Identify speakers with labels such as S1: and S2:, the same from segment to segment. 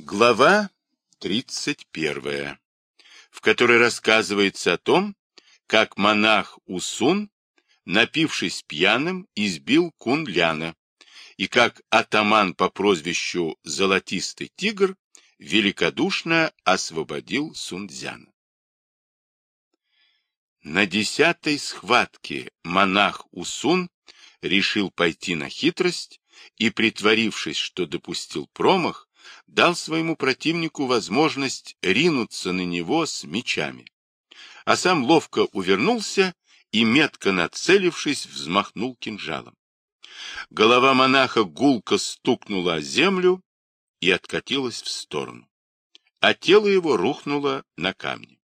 S1: Глава 31, в которой рассказывается о том, как монах Усун, напившись пьяным, избил Кунляна, и как атаман по прозвищу Золотистый Тигр великодушно освободил Сунцзяна. На десятой схватке монах Усун решил пойти на хитрость и, притворившись, что допустил промах, дал своему противнику возможность ринуться на него с мечами. А сам ловко увернулся и, метко нацелившись, взмахнул кинжалом. Голова монаха гулко стукнула о землю и откатилась в сторону, а тело его рухнуло на камни.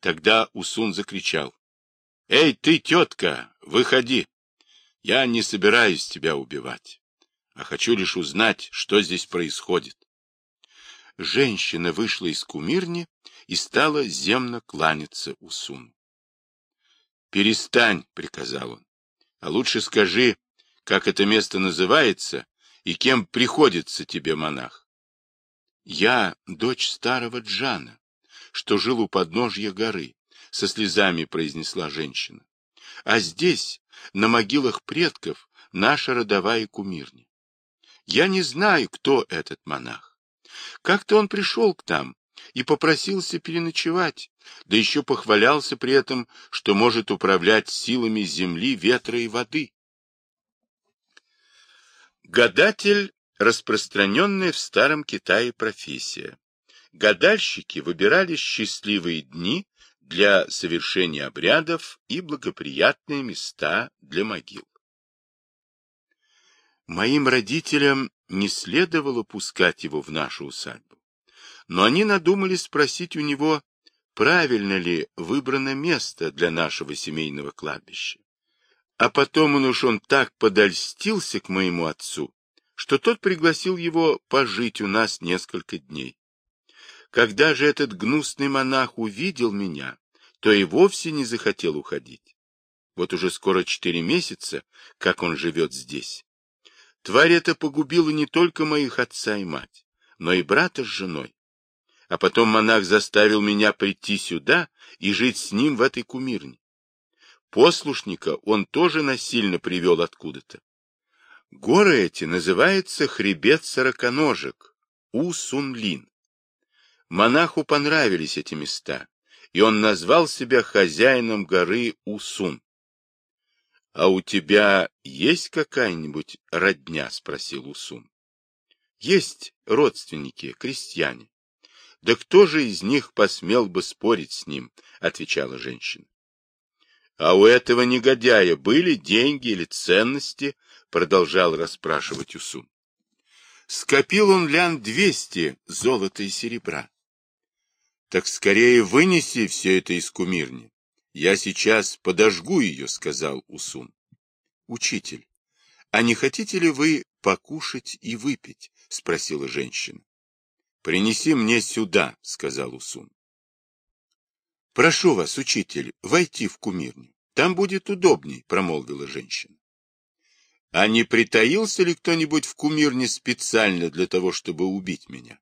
S1: Тогда Усун закричал. — Эй, ты, тетка, выходи! Я не собираюсь тебя убивать, а хочу лишь узнать, что здесь происходит. Женщина вышла из кумирни и стала земно кланяться Усуну. — Перестань, — приказал он, — а лучше скажи, как это место называется и кем приходится тебе монах. — Я дочь старого Джана, что жил у подножья горы, — со слезами произнесла женщина. — А здесь, на могилах предков, наша родовая кумирня. Я не знаю, кто этот монах. Как-то он пришел к нам и попросился переночевать, да еще похвалялся при этом, что может управлять силами земли, ветра и воды. Гадатель – распространенная в Старом Китае профессия. Гадальщики выбирали счастливые дни для совершения обрядов и благоприятные места для могил. Моим родителям не следовало пускать его в нашу усадьбу, но они надумали спросить у него, правильно ли выбрано место для нашего семейного кладбища. А потом он уж он так подольстился к моему отцу, что тот пригласил его пожить у нас несколько дней. Когда же этот гнусный монах увидел меня, то и вовсе не захотел уходить. Вот уже скоро четыре месяца, как он живет здесь. Тварь эта погубила не только моих отца и мать, но и брата с женой. А потом монах заставил меня прийти сюда и жить с ним в этой кумирне. Послушника он тоже насильно привел откуда-то. Горы эти называются хребет сороконожек, У-Сунлин. Монаху понравились эти места, и он назвал себя хозяином горы Усун. — А у тебя есть какая-нибудь родня? — спросил Усун. — Есть родственники, крестьяне. — Да кто же из них посмел бы спорить с ним? — отвечала женщина. А у этого негодяя были деньги или ценности? Продолжал расспрашивать Усун. Скопил он лян двести золота и серебра. Так скорее вынеси все это из кумирни. Я сейчас подожгу ее, сказал Усун. Учитель, а не хотите ли вы покушать и выпить? Спросила женщина. Принеси мне сюда, сказал Усун. Прошу вас, учитель, войти в кумирню. Там будет удобней, промолвила женщина. А не притаился ли кто-нибудь в кумирне специально для того, чтобы убить меня?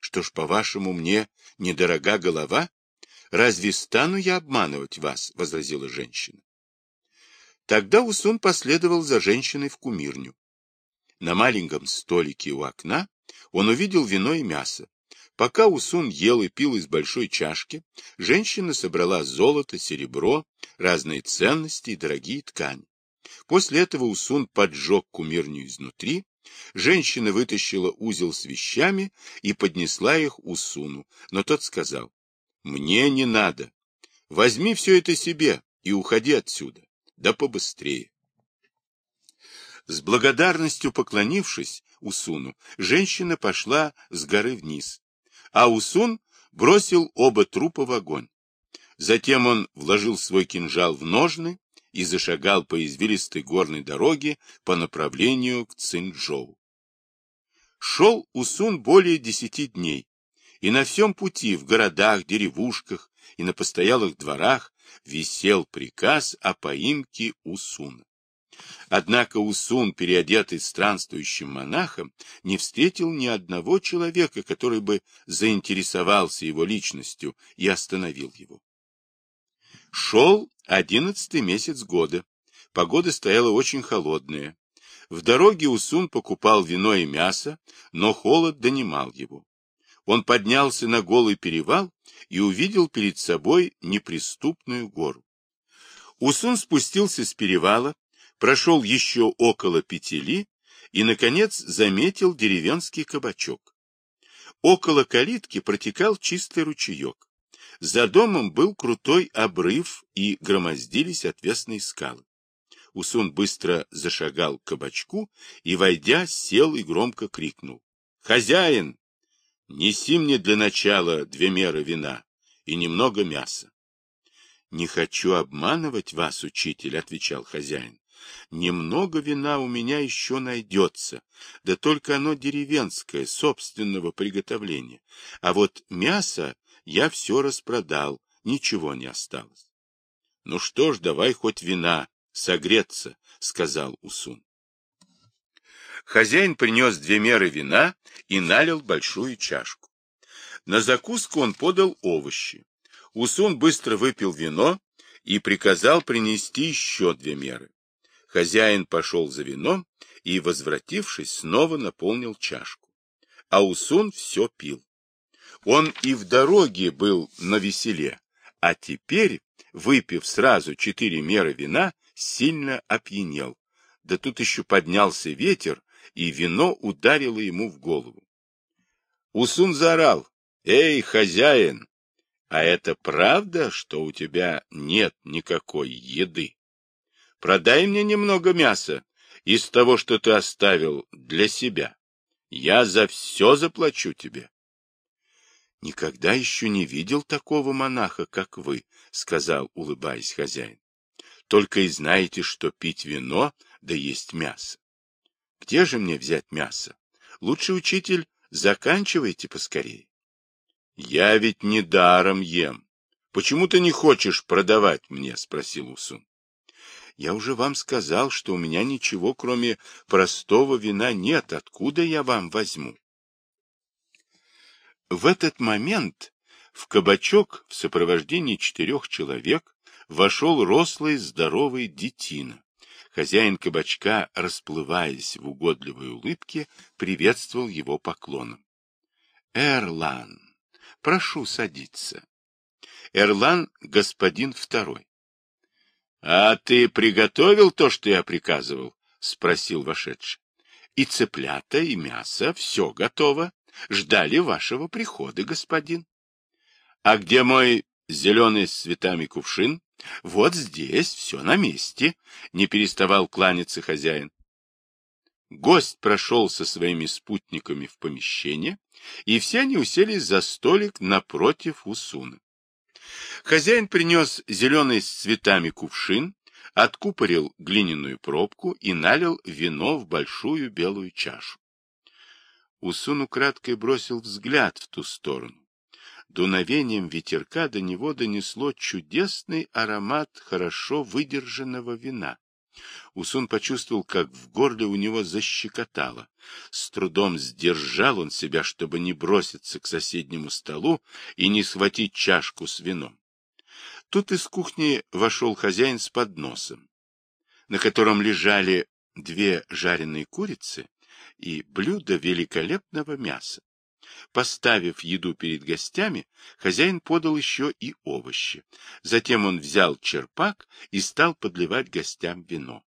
S1: Что ж, по-вашему, мне недорога голова? Разве стану я обманывать вас? — возразила женщина. Тогда Усун последовал за женщиной в кумирню. На маленьком столике у окна он увидел вино и мясо, Пока Усун ел и пил из большой чашки, женщина собрала золото, серебро, разные ценности и дорогие ткани. После этого Усун поджег кумирню изнутри, женщина вытащила узел с вещами и поднесла их Усуну, но тот сказал, «Мне не надо. Возьми все это себе и уходи отсюда, да побыстрее». С благодарностью поклонившись Усуну, женщина пошла с горы вниз, а Усун бросил оба трупа в огонь. Затем он вложил свой кинжал в ножны и зашагал по извилистой горной дороге по направлению к Цинчжоу. Шел Усун более десяти дней, и на всем пути в городах, деревушках и на постоялых дворах висел приказ о поимке Усуна. Однако Усун, переодетый странствующим монахом, не встретил ни одного человека, который бы заинтересовался его личностью и остановил его. Шел одиннадцатый месяц года. Погода стояла очень холодная. В дороге Усун покупал вино и мясо, но холод донимал его. Он поднялся на голый перевал и увидел перед собой неприступную гору. Усун спустился с перевала, прошел еще около пяти ли и, наконец, заметил деревенский кабачок. Около калитки протекал чистый ручеек. За домом был крутой обрыв и громоздились отвесные скалы. Усун быстро зашагал к кабачку и, войдя, сел и громко крикнул. «Хозяин, неси мне для начала две меры вина и немного мяса». «Не хочу обманывать вас, учитель», — отвечал хозяин. Немного вина у меня еще найдется, да только оно деревенское, собственного приготовления. А вот мясо я все распродал, ничего не осталось. — Ну что ж, давай хоть вина, согреться, — сказал Усун. Хозяин принес две меры вина и налил большую чашку. На закуску он подал овощи. Усун быстро выпил вино и приказал принести еще две меры. Хозяин пошел за вином и, возвратившись, снова наполнил чашку. А Усун все пил. Он и в дороге был на веселе, а теперь, выпив сразу четыре меры вина, сильно опьянел. Да тут еще поднялся ветер, и вино ударило ему в голову. Усун заорал. «Эй, хозяин, а это правда, что у тебя нет никакой еды?» Продай мне немного мяса из того, что ты оставил для себя. Я за все заплачу тебе. — Никогда еще не видел такого монаха, как вы, — сказал, улыбаясь хозяин. — Только и знаете, что пить вино, да есть мясо. Где же мне взять мясо? Лучше, учитель, заканчивайте поскорее. — Я ведь не даром ем. Почему ты не хочешь продавать мне? — спросил Усун. Я уже вам сказал, что у меня ничего, кроме простого вина, нет. Откуда я вам возьму? В этот момент в кабачок в сопровождении четырех человек вошел рослый здоровый детина. Хозяин кабачка, расплываясь в угодливой улыбке, приветствовал его поклоном. — Эрлан, прошу садиться. Эрлан — господин второй. — А ты приготовил то, что я приказывал? — спросил вошедший. — И цыплята, и мясо, все готово. Ждали вашего прихода, господин. — А где мой зеленый с цветами кувшин? — Вот здесь, все на месте, — не переставал кланяться хозяин. Гость прошел со своими спутниками в помещение, и все они уселись за столик напротив Усуна. Хозяин принес зеленый с цветами кувшин, откупорил глиняную пробку и налил вино в большую белую чашу. Усун украдкой бросил взгляд в ту сторону. Дуновением ветерка до него донесло чудесный аромат хорошо выдержанного вина. Усун почувствовал, как в горле у него защекотало. С трудом сдержал он себя, чтобы не броситься к соседнему столу и не схватить чашку с вином. Тут из кухни вошел хозяин с подносом, на котором лежали две жареные курицы и блюдо великолепного мяса. Поставив еду перед гостями, хозяин подал еще и овощи. Затем он взял черпак и стал подливать гостям вино.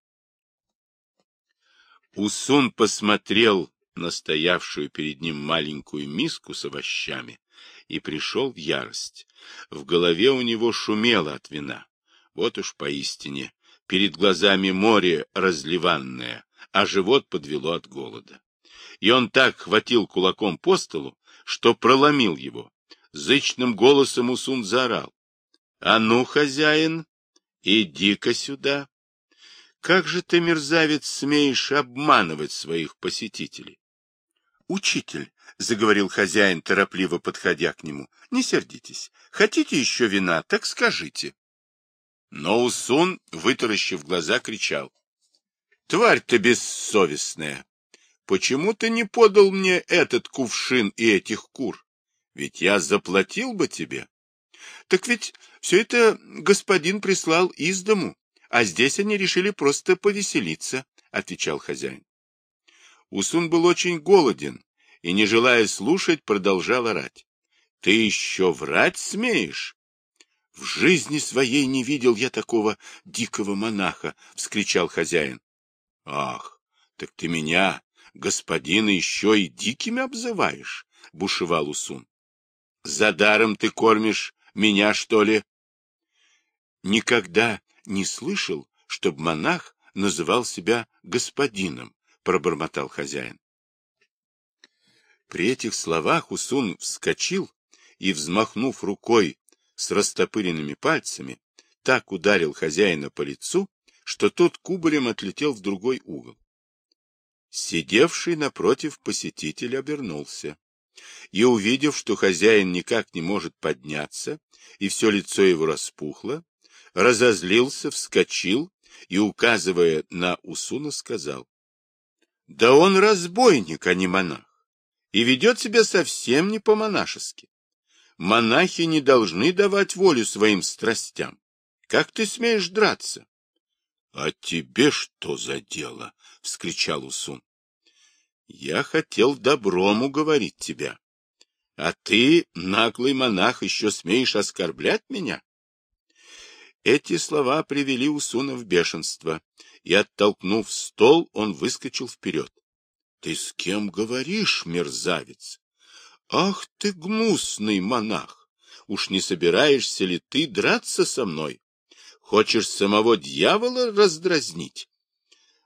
S1: Усун посмотрел на стоявшую перед ним маленькую миску с овощами и пришел в ярость. В голове у него шумело от вина. Вот уж поистине, перед глазами море разливанное, а живот подвело от голода. И он так хватил кулаком по столу, что проломил его. Зычным голосом Усун заорал. — А ну, хозяин, иди-ка сюда. Как же ты, мерзавец, смеешь обманывать своих посетителей? — Учитель, — заговорил хозяин, торопливо подходя к нему, — не сердитесь. Хотите еще вина, так скажите. Но Усун, вытаращив глаза, кричал. тварь ты бессовестная! Почему ты не подал мне этот кувшин и этих кур? Ведь я заплатил бы тебе. Так ведь все это господин прислал из дому, а здесь они решили просто повеселиться, — отвечал хозяин. Усун был очень голоден и, не желая слушать, продолжал орать. — Ты еще врать смеешь? — В жизни своей не видел я такого дикого монаха! — вскричал хозяин. — Ах, так ты меня, господина, еще и дикими обзываешь! — бушевал Усун. — За даром ты кормишь меня, что ли? Никогда не слышал, чтобы монах называл себя господином, пробормотал хозяин. При этих словах Усун вскочил и, взмахнув рукой с растопыренными пальцами, так ударил хозяина по лицу, что тот кубарем отлетел в другой угол. Сидевший напротив посетитель обернулся и, увидев, что хозяин никак не может подняться, и все лицо его распухло, разозлился, вскочил и, указывая на Усуна, сказал, «Да он разбойник, а не монах, и ведет себя совсем не по-монашески. Монахи не должны давать волю своим страстям. Как ты смеешь драться?» «А тебе что за дело?» — вскричал Усун. Я хотел добром уговорить тебя. А ты, наглый монах, еще смеешь оскорблять меня? Эти слова привели Усуна в бешенство, и, оттолкнув стол, он выскочил вперед. — Ты с кем говоришь, мерзавец? — Ах ты, гнусный монах! Уж не собираешься ли ты драться со мной? Хочешь самого дьявола раздразнить?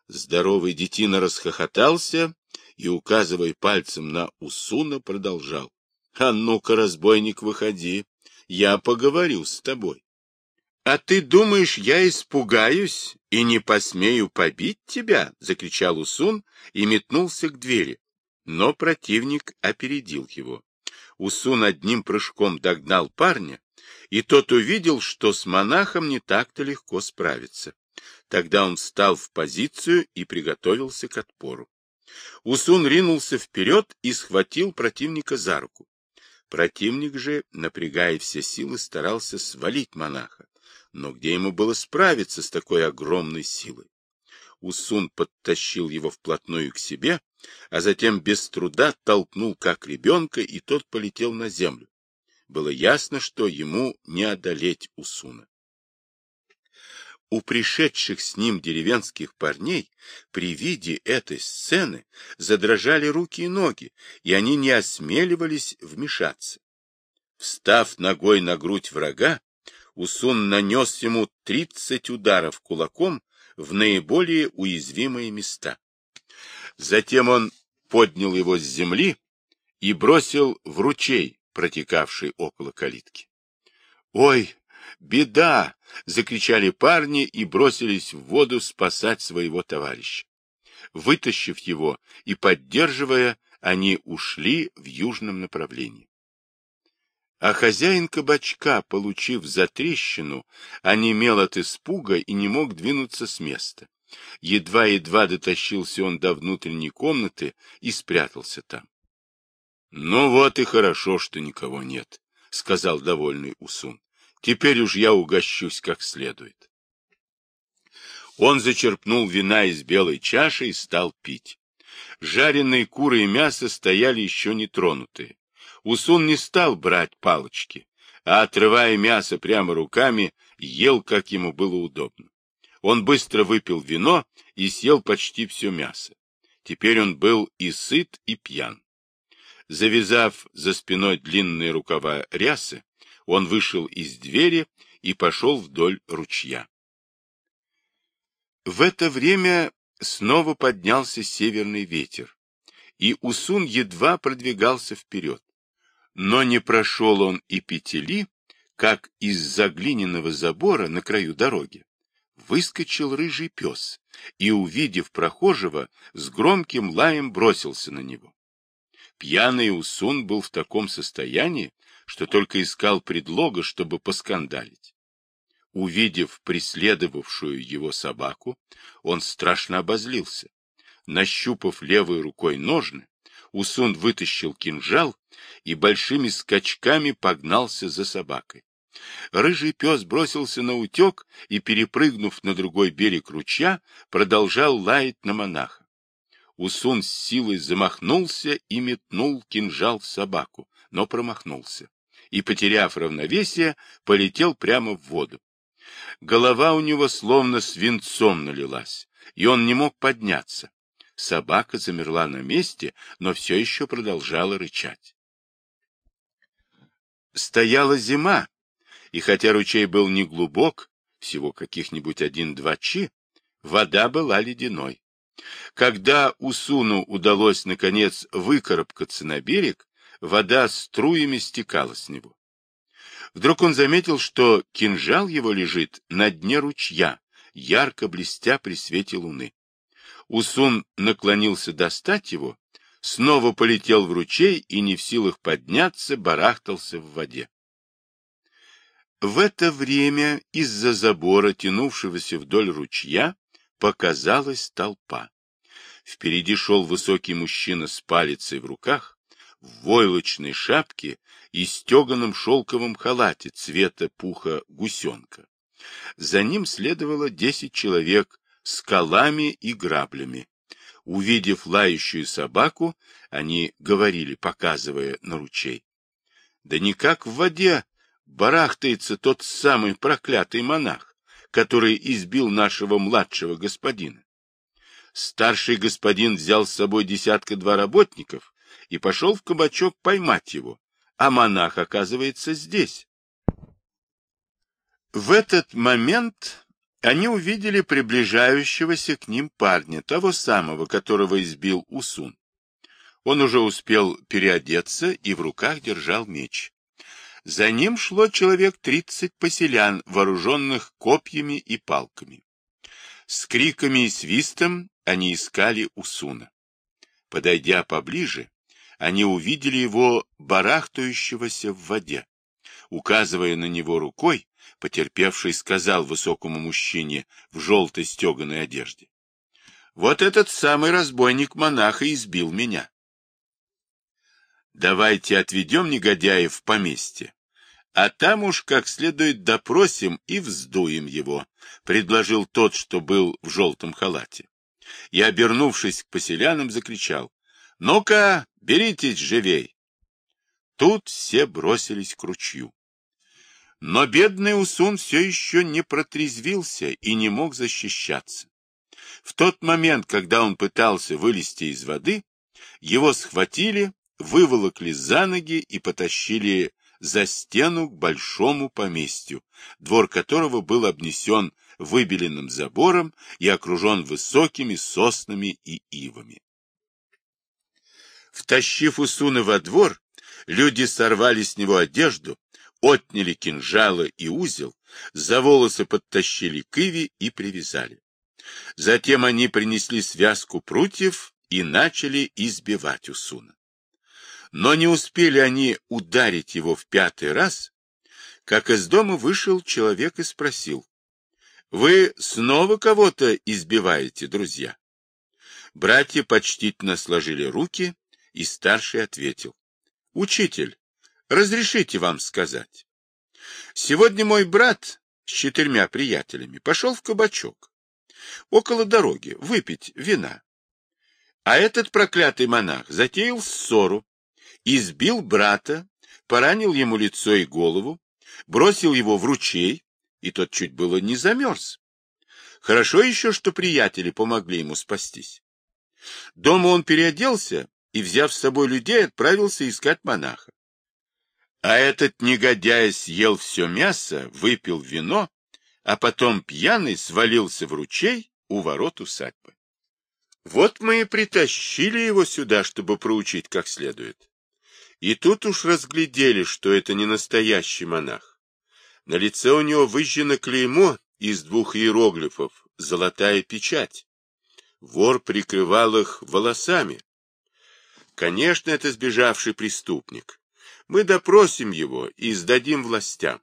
S1: Здоровый детина расхохотался и, указывая пальцем на Усуна, продолжал. — А ну-ка, разбойник, выходи, я поговорю с тобой. — А ты думаешь, я испугаюсь и не посмею побить тебя? — закричал Усун и метнулся к двери. Но противник опередил его. Усун одним прыжком догнал парня, и тот увидел, что с монахом не так-то легко справиться. Тогда он встал в позицию и приготовился к отпору. Усун ринулся вперед и схватил противника за руку. Противник же, напрягая все силы, старался свалить монаха. Но где ему было справиться с такой огромной силой? Усун подтащил его вплотную к себе, а затем без труда толкнул как ребенка, и тот полетел на землю. Было ясно, что ему не одолеть Усуна. У пришедших с ним деревенских парней при виде этой сцены задрожали руки и ноги, и они не осмеливались вмешаться. Встав ногой на грудь врага, Усун нанес ему тридцать ударов кулаком в наиболее уязвимые места. Затем он поднял его с земли и бросил в ручей, протекавший около калитки. — Ой, беда! — закричали парни и бросились в воду спасать своего товарища. Вытащив его и поддерживая, они ушли в южном направлении. А хозяин кабачка, получив затрещину, онемел от испуга и не мог двинуться с места. Едва-едва дотащился он до внутренней комнаты и спрятался там. — Ну вот и хорошо, что никого нет, — сказал довольный Усун. Теперь уж я угощусь как следует. Он зачерпнул вина из белой чаши и стал пить. Жареные куры и мясо стояли еще не тронутые. Усун не стал брать палочки, а, отрывая мясо прямо руками, ел, как ему было удобно. Он быстро выпил вино и съел почти все мясо. Теперь он был и сыт, и пьян. Завязав за спиной длинные рукава рясы, он вышел из двери и пошел вдоль ручья. В это время снова поднялся северный ветер, и Усун едва продвигался вперед. Но не прошел он и петели, как из-за глиняного забора на краю дороги выскочил рыжий пес и, увидев прохожего, с громким лаем бросился на него. Пьяный Усун был в таком состоянии, что только искал предлога, чтобы поскандалить. Увидев преследовавшую его собаку, он страшно обозлился. Нащупав левой рукой ножны, Усун вытащил кинжал и большими скачками погнался за собакой. Рыжий пес бросился на утек и, перепрыгнув на другой берег ручья, продолжал лаять на монаха. Усун с силой замахнулся и метнул кинжал в собаку, но промахнулся. И, потеряв равновесие, полетел прямо в воду. Голова у него словно свинцом налилась, и он не мог подняться. Собака замерла на месте, но все еще продолжала рычать. Стояла зима, и хотя ручей был не глубок, всего каких-нибудь один-два чи, вода была ледяной. Когда Усуну удалось, наконец, выкарабкаться на берег, вода струями стекала с него. Вдруг он заметил, что кинжал его лежит на дне ручья, ярко блестя при свете луны. Усун наклонился достать его, снова полетел в ручей и, не в силах подняться, барахтался в воде. В это время из-за забора, тянувшегося вдоль ручья, показалась толпа. Впереди шел высокий мужчина с палицей в руках, в войлочной шапке и стеганом шелковом халате цвета пуха гусенка. За ним следовало десять человек с колами и граблями. Увидев лающую собаку, они говорили, показывая на ручей. Да никак в воде барахтается тот самый проклятый монах, который избил нашего младшего господина. Старший господин взял с собой десятка-два работников и пошел в кабачок поймать его, а монах оказывается здесь. В этот момент они увидели приближающегося к ним парня, того самого, которого избил Усун. Он уже успел переодеться и в руках держал меч. За ним шло человек тридцать поселян, вооруженных копьями и палками. С криками и свистом они искали Усуна. Подойдя поближе, они увидели его барахтающегося в воде. Указывая на него рукой, потерпевший сказал высокому мужчине в желтой стеганой одежде. «Вот этот самый разбойник монаха избил меня. Давайте отведем негодяев в поместье, а там уж как следует допросим и вздуем его», — предложил тот, что был в желтом халате. И, обернувшись к поселянам, закричал. «Ну-ка, беритесь живей!» Тут все бросились к ручью. Но бедный Усун все еще не протрезвился и не мог защищаться. В тот момент, когда он пытался вылезти из воды, его схватили, выволокли за ноги и потащили за стену к большому поместью, двор которого был обнесен выбеленным забором и окружен высокими соснами и ивами. Втащив Усуна во двор, люди сорвали с него одежду, отняли кинжалы и узел, за волосы подтащили к Иве и привязали. Затем они принесли связку прутьев и начали избивать Усуна. Но не успели они ударить его в пятый раз, как из дома вышел человек и спросил, «Вы снова кого-то избиваете, друзья?» Братья почтительно сложили руки, и старший ответил, «Учитель, Разрешите вам сказать. Сегодня мой брат с четырьмя приятелями пошел в кабачок. Около дороги выпить вина. А этот проклятый монах затеял ссору, избил брата, поранил ему лицо и голову, бросил его в ручей, и тот чуть было не замерз. Хорошо еще, что приятели помогли ему спастись. Дома он переоделся и, взяв с собой людей, отправился искать монаха. А этот негодяй съел все мясо, выпил вино, а потом пьяный свалился в ручей у ворот усадьбы. Вот мы и притащили его сюда, чтобы проучить как следует. И тут уж разглядели, что это не настоящий монах. На лице у него выжжено клеймо из двух иероглифов «Золотая печать». Вор прикрывал их волосами. Конечно, это сбежавший преступник. Мы допросим его и сдадим властям.